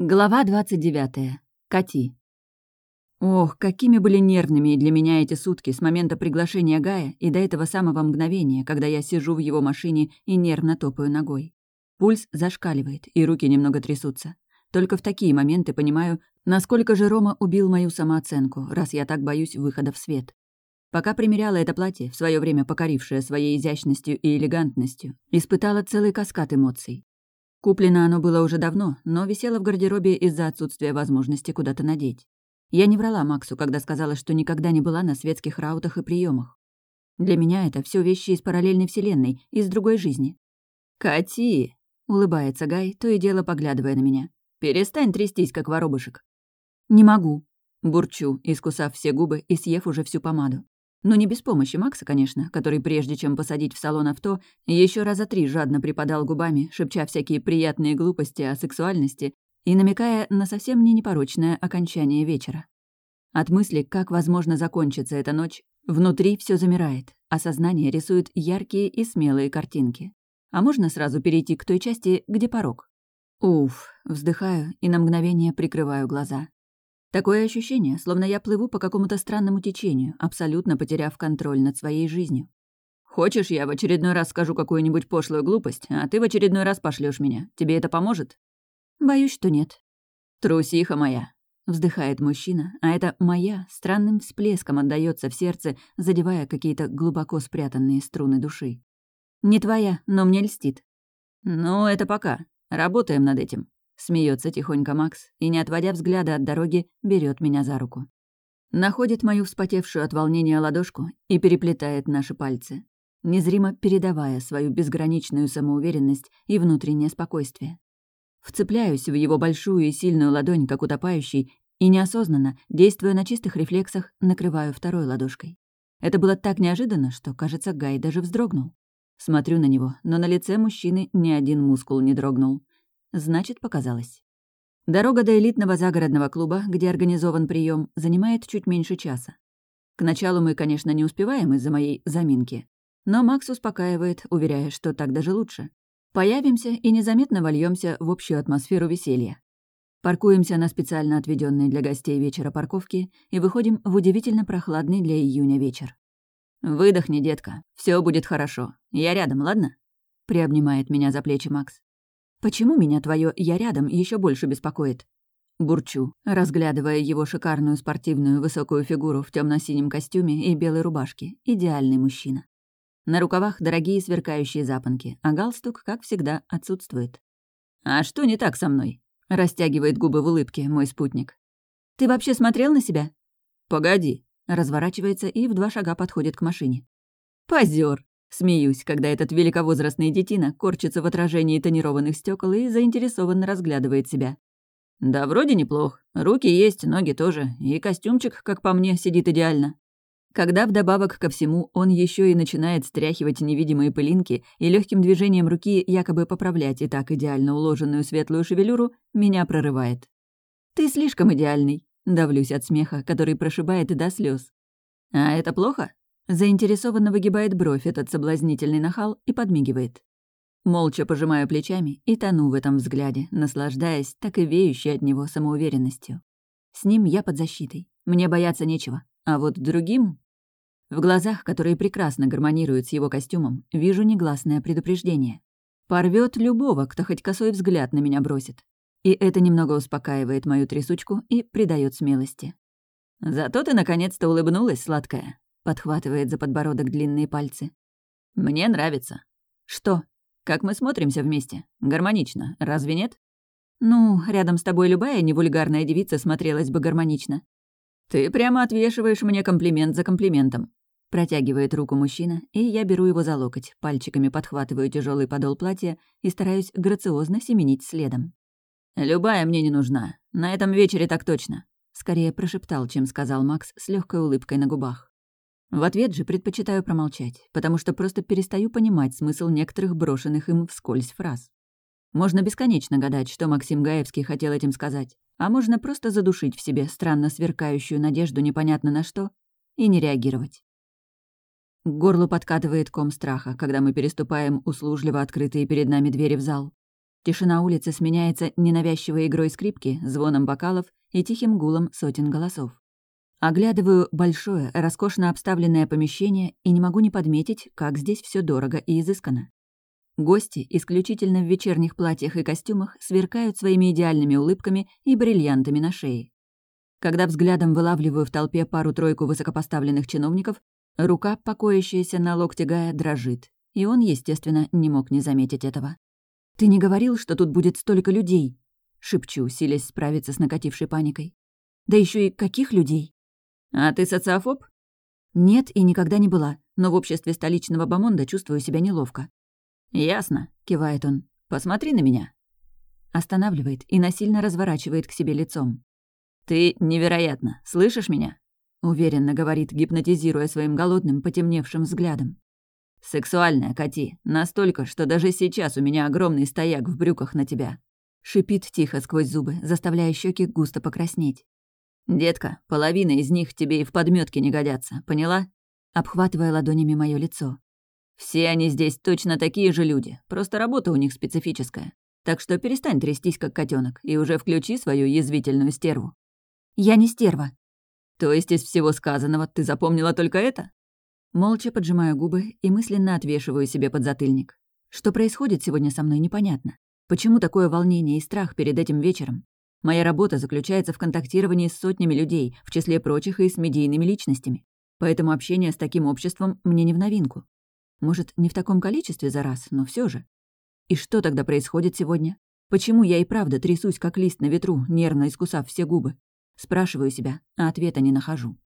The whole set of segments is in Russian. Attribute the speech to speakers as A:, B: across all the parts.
A: Глава 29. Кати. Ох, какими были нервными для меня эти сутки с момента приглашения Гая и до этого самого мгновения, когда я сижу в его машине и нервно топаю ногой. Пульс зашкаливает, и руки немного трясутся. Только в такие моменты понимаю, насколько же Рома убил мою самооценку, раз я так боюсь выхода в свет. Пока примеряла это платье, в свое время покорившее своей изящностью и элегантностью, испытала целый каскад эмоций. Куплено оно было уже давно, но висело в гардеробе из-за отсутствия возможности куда-то надеть. Я не врала Максу, когда сказала, что никогда не была на светских раутах и приемах. Для меня это все вещи из параллельной вселенной, из другой жизни. «Кати!» — улыбается Гай, то и дело поглядывая на меня. «Перестань трястись, как воробушек». «Не могу», — бурчу, искусав все губы и съев уже всю помаду. Но не без помощи Макса, конечно, который, прежде чем посадить в салон авто, еще раза три жадно припадал губами, шепча всякие приятные глупости о сексуальности и намекая на совсем не непорочное окончание вечера. От мысли, как возможно закончится эта ночь, внутри все замирает, а сознание рисует яркие и смелые картинки. А можно сразу перейти к той части, где порог? Уф, вздыхаю и на мгновение прикрываю глаза. Такое ощущение, словно я плыву по какому-то странному течению, абсолютно потеряв контроль над своей жизнью. Хочешь, я в очередной раз скажу какую-нибудь пошлую глупость, а ты в очередной раз пошлешь меня. Тебе это поможет? Боюсь, что нет. Трусиха моя. Вздыхает мужчина, а это «моя» странным всплеском отдается в сердце, задевая какие-то глубоко спрятанные струны души. «Не твоя, но мне льстит». «Ну, это пока. Работаем над этим. Смеется тихонько Макс и, не отводя взгляда от дороги, берет меня за руку. Находит мою вспотевшую от волнения ладошку и переплетает наши пальцы, незримо передавая свою безграничную самоуверенность и внутреннее спокойствие. Вцепляюсь в его большую и сильную ладонь, как утопающий, и неосознанно, действуя на чистых рефлексах, накрываю второй ладошкой. Это было так неожиданно, что, кажется, Гай даже вздрогнул. Смотрю на него, но на лице мужчины ни один мускул не дрогнул. Значит, показалось. Дорога до элитного загородного клуба, где организован прием, занимает чуть меньше часа. К началу мы, конечно, не успеваем из-за моей заминки. Но Макс успокаивает, уверяя, что так даже лучше. Появимся и незаметно вольемся в общую атмосферу веселья. Паркуемся на специально отведенной для гостей вечера парковке и выходим в удивительно прохладный для июня вечер. «Выдохни, детка, все будет хорошо. Я рядом, ладно?» Приобнимает меня за плечи Макс. Почему меня твое «я рядом» еще больше беспокоит? Бурчу, разглядывая его шикарную спортивную высокую фигуру в темно синем костюме и белой рубашке. Идеальный мужчина. На рукавах дорогие сверкающие запонки, а галстук, как всегда, отсутствует. «А что не так со мной?» — растягивает губы в улыбке мой спутник. «Ты вообще смотрел на себя?» «Погоди», — разворачивается и в два шага подходит к машине. «Позёр!» Смеюсь, когда этот великовозрастный детина корчится в отражении тонированных стекол и заинтересованно разглядывает себя. Да вроде неплох. Руки есть, ноги тоже. И костюмчик, как по мне, сидит идеально. Когда вдобавок ко всему он еще и начинает стряхивать невидимые пылинки и легким движением руки якобы поправлять и так идеально уложенную светлую шевелюру, меня прорывает. «Ты слишком идеальный», — давлюсь от смеха, который прошибает и до слез. «А это плохо?» Заинтересованно выгибает бровь этот соблазнительный нахал и подмигивает. Молча пожимаю плечами и тону в этом взгляде, наслаждаясь так и веющей от него самоуверенностью. С ним я под защитой, мне бояться нечего, а вот другим... В глазах, которые прекрасно гармонируют с его костюмом, вижу негласное предупреждение. Порвет любого, кто хоть косой взгляд на меня бросит. И это немного успокаивает мою трясучку и придает смелости. «Зато ты наконец-то улыбнулась, сладкая», Подхватывает за подбородок длинные пальцы. «Мне нравится». «Что?» «Как мы смотримся вместе. Гармонично, разве нет?» «Ну, рядом с тобой любая невульгарная девица смотрелась бы гармонично». «Ты прямо отвешиваешь мне комплимент за комплиментом». Протягивает руку мужчина, и я беру его за локоть, пальчиками подхватываю тяжелый подол платья и стараюсь грациозно семенить следом. «Любая мне не нужна. На этом вечере так точно», — скорее прошептал, чем сказал Макс с легкой улыбкой на губах. В ответ же предпочитаю промолчать, потому что просто перестаю понимать смысл некоторых брошенных им вскользь фраз. Можно бесконечно гадать, что Максим Гаевский хотел этим сказать, а можно просто задушить в себе странно сверкающую надежду непонятно на что и не реагировать. К горлу подкатывает ком страха, когда мы переступаем услужливо открытые перед нами двери в зал. Тишина улицы сменяется ненавязчивой игрой скрипки, звоном бокалов и тихим гулом сотен голосов. Оглядываю большое, роскошно обставленное помещение и не могу не подметить, как здесь все дорого и изысканно. Гости, исключительно в вечерних платьях и костюмах, сверкают своими идеальными улыбками и бриллиантами на шее. Когда взглядом вылавливаю в толпе пару-тройку высокопоставленных чиновников, рука, покоящаяся на локте Гая, дрожит, и он, естественно, не мог не заметить этого. «Ты не говорил, что тут будет столько людей?» — шепчу, силясь справиться с накатившей паникой. «Да еще и каких людей?» «А ты социофоб?» «Нет, и никогда не была, но в обществе столичного бомонда чувствую себя неловко. «Ясно», — кивает он. «Посмотри на меня». Останавливает и насильно разворачивает к себе лицом. «Ты невероятно. Слышишь меня?» Уверенно говорит, гипнотизируя своим голодным, потемневшим взглядом. «Сексуальная, Кати. Настолько, что даже сейчас у меня огромный стояк в брюках на тебя». Шипит тихо сквозь зубы, заставляя щеки густо покраснеть. «Детка, половина из них тебе и в подметке не годятся, поняла?» Обхватывая ладонями мое лицо. Все они здесь точно такие же люди, просто работа у них специфическая. Так что перестань трястись, как котенок, и уже включи свою язвительную стерву. Я не стерва. То есть из всего сказанного ты запомнила только это? Молча поджимаю губы и мысленно отвешиваю себе подзатыльник. Что происходит сегодня со мной, непонятно. Почему такое волнение и страх перед этим вечером? Моя работа заключается в контактировании с сотнями людей, в числе прочих и с медийными личностями. Поэтому общение с таким обществом мне не в новинку. Может, не в таком количестве за раз, но все же. И что тогда происходит сегодня? Почему я и правда трясусь, как лист на ветру, нервно искусав все губы? Спрашиваю себя, а ответа не нахожу.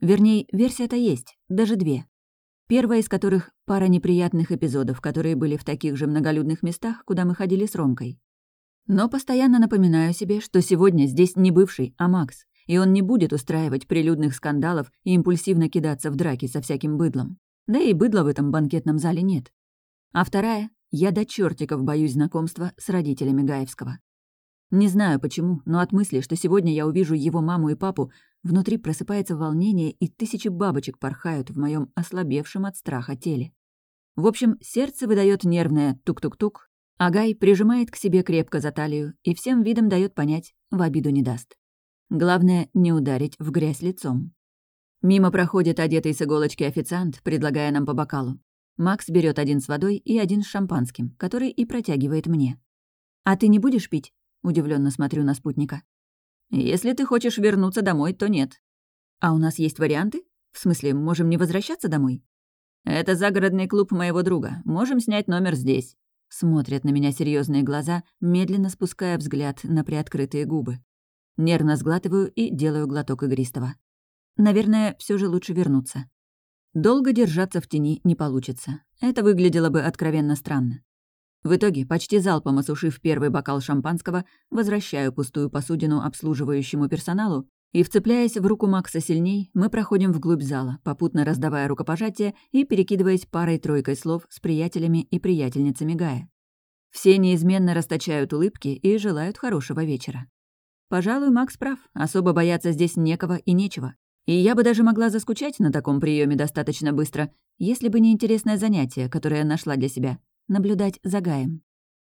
A: Вернее, версия-то есть, даже две. Первая из которых — пара неприятных эпизодов, которые были в таких же многолюдных местах, куда мы ходили с Ромкой. Но постоянно напоминаю себе, что сегодня здесь не бывший, а Макс, и он не будет устраивать прилюдных скандалов и импульсивно кидаться в драки со всяким быдлом. Да и быдла в этом банкетном зале нет. А вторая — я до чертиков боюсь знакомства с родителями Гаевского. Не знаю почему, но от мысли, что сегодня я увижу его маму и папу, внутри просыпается волнение, и тысячи бабочек порхают в моем ослабевшем от страха теле. В общем, сердце выдает нервное тук-тук-тук, а Гай прижимает к себе крепко за талию и всем видом дает понять, в обиду не даст. Главное, не ударить в грязь лицом. Мимо проходит одетый с иголочки официант, предлагая нам по бокалу. Макс берет один с водой и один с шампанским, который и протягивает мне. «А ты не будешь пить?» — удивленно смотрю на спутника. «Если ты хочешь вернуться домой, то нет». «А у нас есть варианты? В смысле, можем не возвращаться домой?» «Это загородный клуб моего друга. Можем снять номер здесь». Смотрят на меня серьезные глаза, медленно спуская взгляд на приоткрытые губы. Нервно сглатываю и делаю глоток игристого. Наверное, все же лучше вернуться. Долго держаться в тени не получится. Это выглядело бы откровенно странно. В итоге, почти залпом осушив первый бокал шампанского, возвращаю пустую посудину обслуживающему персоналу и, вцепляясь в руку Макса сильней, мы проходим вглубь зала, попутно раздавая рукопожатия и перекидываясь парой-тройкой слов с приятелями и приятельницами Гая. Все неизменно расточают улыбки и желают хорошего вечера. Пожалуй, Макс прав, особо бояться здесь некого и нечего. И я бы даже могла заскучать на таком приеме достаточно быстро, если бы не интересное занятие, которое я нашла для себя — наблюдать за Гаем.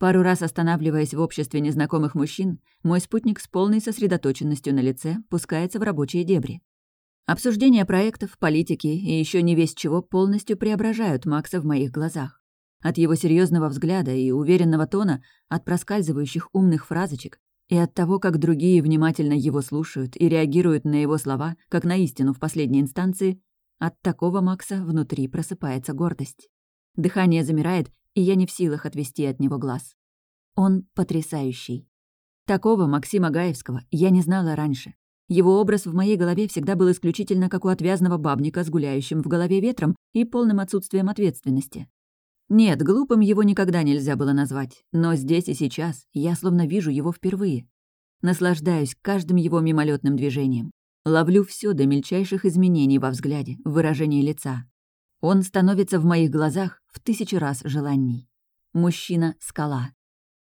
A: Пару раз останавливаясь в обществе незнакомых мужчин, мой спутник с полной сосредоточенностью на лице пускается в рабочие дебри. Обсуждение проектов, политики и еще не весь чего полностью преображают Макса в моих глазах. От его серьезного взгляда и уверенного тона, от проскальзывающих умных фразочек, и от того, как другие внимательно его слушают и реагируют на его слова, как на истину в последней инстанции, от такого Макса внутри просыпается гордость. Дыхание замирает, и я не в силах отвести от него глаз. Он потрясающий. Такого Максима Гаевского я не знала раньше. Его образ в моей голове всегда был исключительно как у отвязного бабника с гуляющим в голове ветром и полным отсутствием ответственности. Нет, глупым его никогда нельзя было назвать, но здесь и сейчас я словно вижу его впервые. Наслаждаюсь каждым его мимолетным движением. Ловлю все до мельчайших изменений во взгляде, в выражении лица. Он становится в моих глазах в тысячу раз желанней. Мужчина-скала.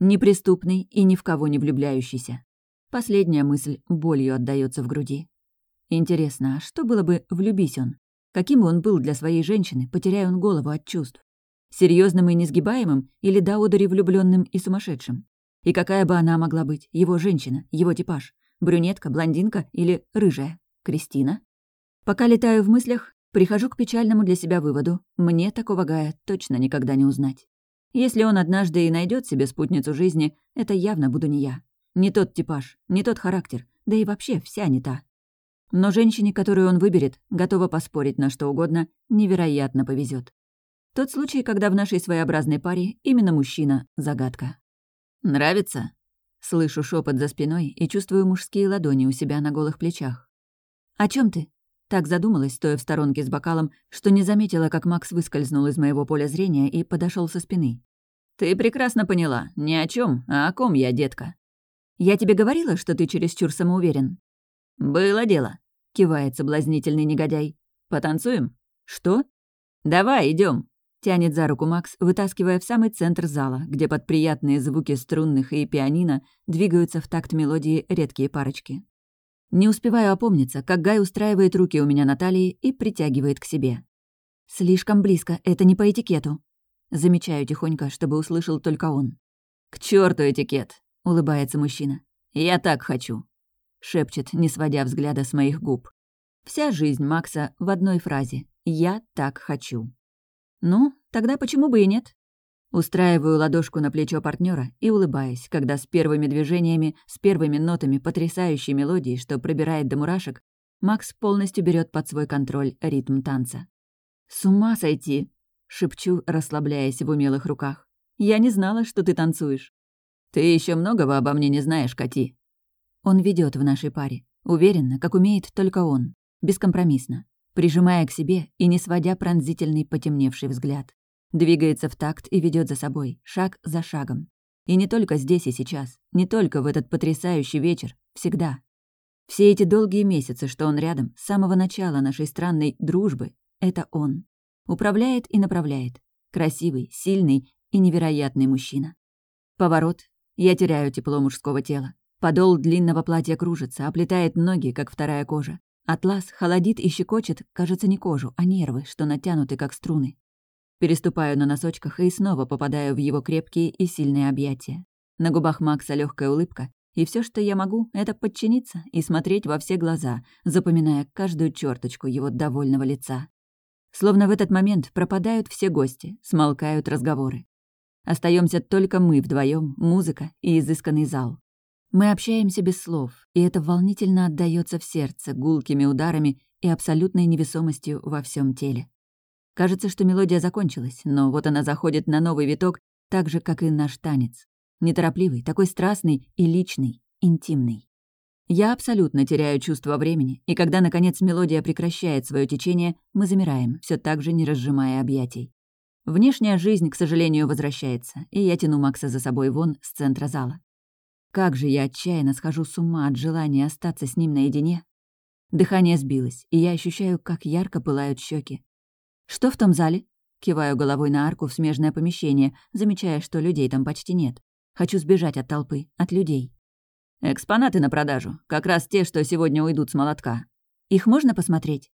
A: Неприступный и ни в кого не влюбляющийся. Последняя мысль болью отдается в груди. Интересно, а что было бы, влюбись он? Каким он был для своей женщины, потеряя он голову от чувств? Серьезным и несгибаемым или до одури влюбленным и сумасшедшим? И какая бы она могла быть? Его женщина, его типаж. Брюнетка, блондинка или рыжая? Кристина? Пока летаю в мыслях, прихожу к печальному для себя выводу. Мне такого Гая точно никогда не узнать. Если он однажды и найдет себе спутницу жизни, это явно буду не я. Не тот типаж, не тот характер, да и вообще вся не та. Но женщине, которую он выберет, готова поспорить на что угодно, невероятно повезет. Тот случай, когда в нашей своеобразной паре именно мужчина — загадка. «Нравится?» Слышу шепот за спиной и чувствую мужские ладони у себя на голых плечах. «О чем ты?» Так задумалась, стоя в сторонке с бокалом, что не заметила, как Макс выскользнул из моего поля зрения и подошел со спины. «Ты прекрасно поняла. Ни о чем, а о ком я, детка?» «Я тебе говорила, что ты чересчур самоуверен?» «Было дело», — кивает соблазнительный негодяй. «Потанцуем?» «Что?» «Давай, идем. тянет за руку Макс, вытаскивая в самый центр зала, где под приятные звуки струнных и пианино двигаются в такт мелодии редкие парочки. Не успеваю опомниться, как Гай устраивает руки у меня на талии и притягивает к себе. «Слишком близко, это не по этикету». Замечаю тихонько, чтобы услышал только он. «К черту этикет!» — улыбается мужчина. «Я так хочу!» — шепчет, не сводя взгляда с моих губ. Вся жизнь Макса в одной фразе «Я так хочу». Ну, тогда почему бы и нет? Устраиваю ладошку на плечо партнера и улыбаюсь, когда с первыми движениями, с первыми нотами потрясающей мелодии, что пробирает до мурашек, Макс полностью берет под свой контроль ритм танца. «С ума сойти!» — шепчу, расслабляясь в умелых руках. «Я не знала, что ты танцуешь». «Ты еще многого обо мне не знаешь, Кати». Он ведет в нашей паре, уверенно, как умеет только он, бескомпромиссно, прижимая к себе и не сводя пронзительный потемневший взгляд. Двигается в такт и ведет за собой, шаг за шагом. И не только здесь и сейчас, не только в этот потрясающий вечер, всегда. Все эти долгие месяцы, что он рядом, с самого начала нашей странной дружбы, это он. Управляет и направляет. Красивый, сильный и невероятный мужчина. Поворот. Я теряю тепло мужского тела. Подол длинного платья кружится, оплетает ноги, как вторая кожа. Атлас холодит и щекочет, кажется, не кожу, а нервы, что натянуты, как струны. Переступаю на носочках и снова попадаю в его крепкие и сильные объятия. На губах Макса легкая улыбка, и все, что я могу, это подчиниться и смотреть во все глаза, запоминая каждую черточку его довольного лица. Словно в этот момент пропадают все гости, смолкают разговоры. Остаемся только мы вдвоем, музыка и изысканный зал. Мы общаемся без слов, и это волнительно отдаётся в сердце гулкими ударами и абсолютной невесомостью во всем теле. Кажется, что мелодия закончилась, но вот она заходит на новый виток, так же, как и наш танец. Неторопливый, такой страстный и личный, интимный. Я абсолютно теряю чувство времени, и когда, наконец, мелодия прекращает свое течение, мы замираем, все так же не разжимая объятий. Внешняя жизнь, к сожалению, возвращается, и я тяну Макса за собой вон с центра зала. Как же я отчаянно схожу с ума от желания остаться с ним наедине. Дыхание сбилось, и я ощущаю, как ярко пылают щеки. «Что в том зале?» Киваю головой на арку в смежное помещение, замечая, что людей там почти нет. Хочу сбежать от толпы, от людей. «Экспонаты на продажу. Как раз те, что сегодня уйдут с молотка. Их можно посмотреть?»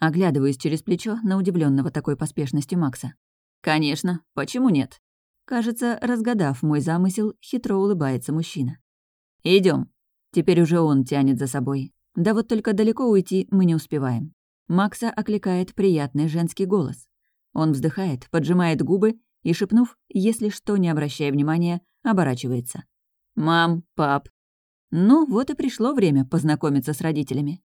A: Оглядываюсь через плечо на удивленного такой поспешностью Макса. «Конечно. Почему нет?» Кажется, разгадав мой замысел, хитро улыбается мужчина. Идем. Теперь уже он тянет за собой. Да вот только далеко уйти мы не успеваем. Макса окликает приятный женский голос. Он вздыхает, поджимает губы и, шепнув, если что, не обращая внимания, оборачивается. «Мам, пап». Ну, вот и пришло время познакомиться с родителями.